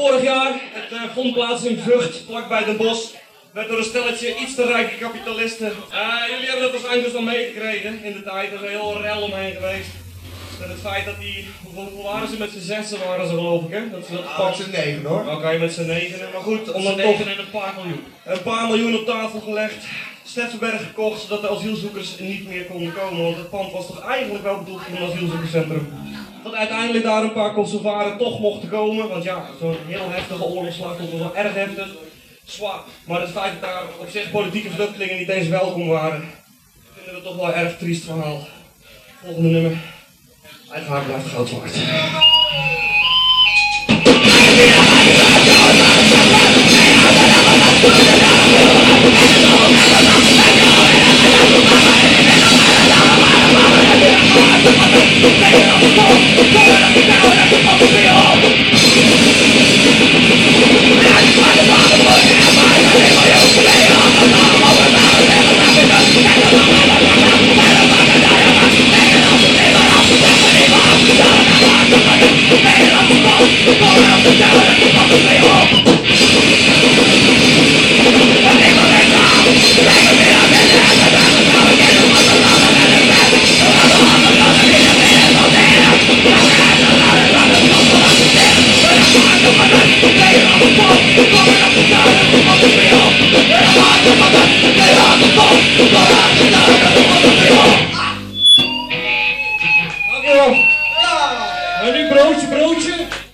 Vorig jaar, het uh, grondplaats in Vught, vlakbij Den Bosch, werd door een stelletje iets te rijke kapitalisten. Uh, jullie hebben dat waarschijnlijk dus al meegekregen in de tijd. Er is een heel rel omheen geweest. Met het feit dat die, hoeveel waren ze met z'n zessen waren ze geloof ik hè? Dat ze dat ah, met z'n negen hoor. Oké, okay, met z'n negenen. Maar goed, om dan toch en een paar miljoen. Een paar miljoen op tafel gelegd. Steffenberg gekocht zodat de asielzoekers niet meer konden komen. Want het pand was toch eigenlijk wel bedoeld voor een asielzoekerscentrum. Dat uiteindelijk daar een paar Kosovaren toch mochten komen. Want ja, zo'n heel heftige oorlogsslag was wel erg heftig. Zwaar. Maar het feit dat daar op zich politieke vluchtelingen niet eens welkom waren, vinden we toch wel erg triest verhaal. Volgende nummer. Uiteraard blijft goud waard. i'm going That's my Ani Brout, Brout.